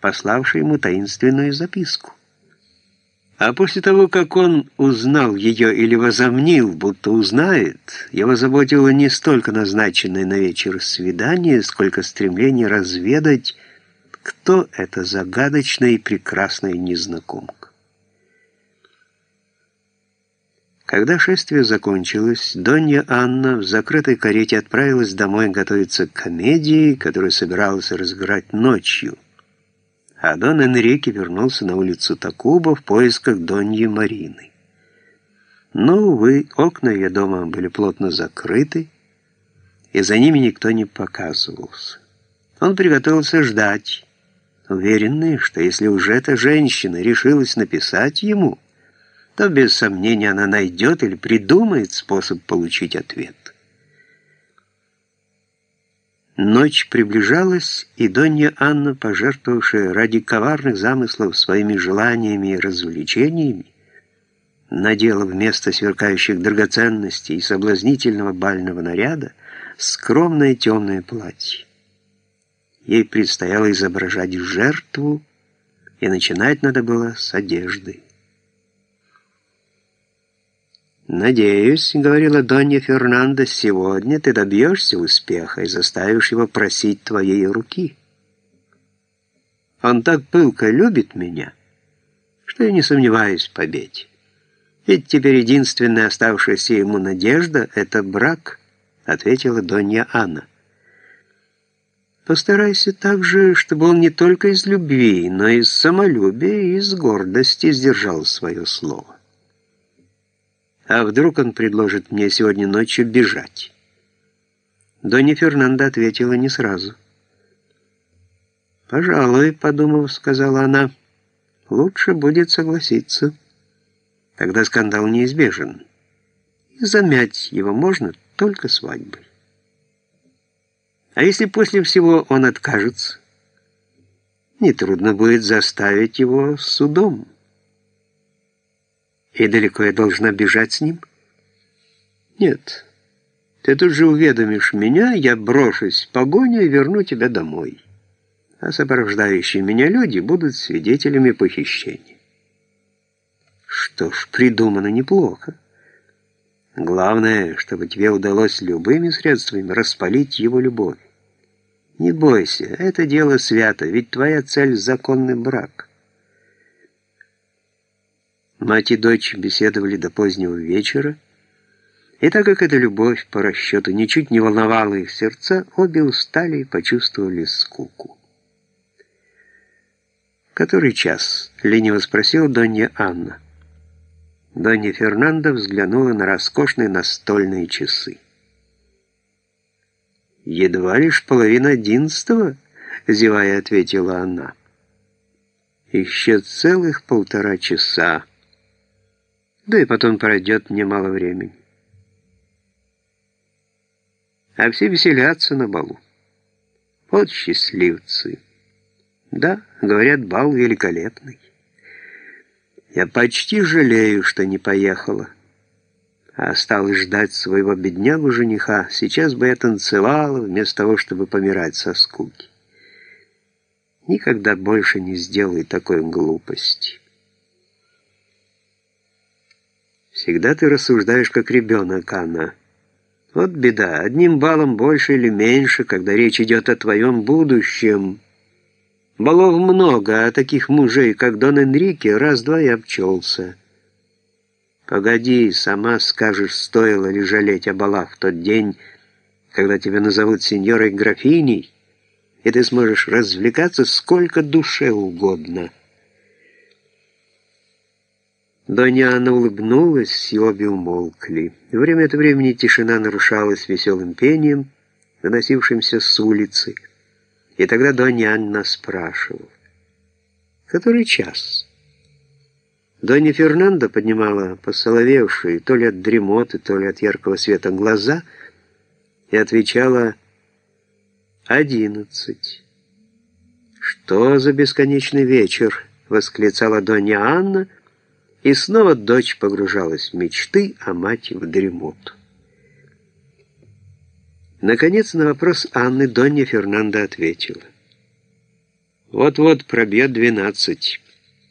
пославший ему таинственную записку. А после того, как он узнал ее или возомнил, будто узнает, его заботило не столько назначенное на вечер свидание, сколько стремление разведать, кто эта загадочная и прекрасная незнакомка. Когда шествие закончилось, Донья Анна в закрытой карете отправилась домой готовиться к комедии, которую собиралась разыграть ночью – а Дон Энрике вернулся на улицу Такуба в поисках Доньи Марины. Но, увы, окна ее дома были плотно закрыты, и за ними никто не показывался. Он приготовился ждать, уверенный, что если уже эта женщина решилась написать ему, то без сомнения она найдет или придумает способ получить ответ. Ночь приближалась, и Донья Анна, пожертвовавшая ради коварных замыслов своими желаниями и развлечениями, надела вместо сверкающих драгоценностей и соблазнительного бального наряда скромное темное платье. Ей предстояло изображать жертву, и начинать надо было с одежды. «Надеюсь, — говорила Донья Фернандо, — сегодня ты добьешься успеха и заставишь его просить твоей руки. Он так пылко любит меня, что я не сомневаюсь в победе. Ведь теперь единственная оставшаяся ему надежда — это брак», — ответила Донья Анна. «Постарайся также, чтобы он не только из любви, но и из самолюбия и из гордости сдержал свое слово». А вдруг он предложит мне сегодня ночью бежать? Донья Фернанда ответила не сразу. «Пожалуй, — подумав, — сказала она, — лучше будет согласиться. Тогда скандал неизбежен. И замять его можно только свадьбой. А если после всего он откажется, нетрудно будет заставить его судом». И далеко я должна бежать с ним? Нет. Ты тут же уведомишь меня, я брошусь в погоню и верну тебя домой. А сопровождающие меня люди будут свидетелями похищения. Что ж, придумано неплохо. Главное, чтобы тебе удалось любыми средствами распалить его любовь. Не бойся, это дело свято, ведь твоя цель — законный брак. Мать и дочь беседовали до позднего вечера, и так как эта любовь по расчету ничуть не волновала их сердца, обе устали и почувствовали скуку. «Который час?» — лениво спросила Донья Анна. Донья Фернанда взглянула на роскошные настольные часы. «Едва лишь половина одиннадцатого», — зевая ответила она. «Еще целых полтора часа». Да и потом пройдет немало времени. А все веселятся на балу. Вот счастливцы. Да, говорят, бал великолепный. Я почти жалею, что не поехала. А осталось ждать своего беднягу жениха. Сейчас бы я танцевала, вместо того, чтобы помирать со скуки. Никогда больше не сделаю такой глупости. Всегда ты рассуждаешь как ребенок, Анна. Вот беда, одним баллом больше или меньше, когда речь идет о твоем будущем. Балов много, а таких мужей, как Дон Энрике, раз-два и обчелся. Погоди, сама скажешь, стоило ли жалеть о балах в тот день, когда тебя назовут сеньорой графиней, и ты сможешь развлекаться сколько душе угодно». Анна улыбнулась, и обе умолкли. Время от времени тишина нарушалась веселым пением, доносившимся с улицы. И тогда Анна спрашивала. «Который час?» Донья Фернанда поднимала посоловевшие то ли от дремоты, то ли от яркого света глаза и отвечала «Одиннадцать». «Что за бесконечный вечер?» — восклицала Донья Анна — и снова дочь погружалась в мечты, а мать в дремоту. Наконец на вопрос Анны Донья Фернанда ответила. Вот-вот пробьет двенадцать.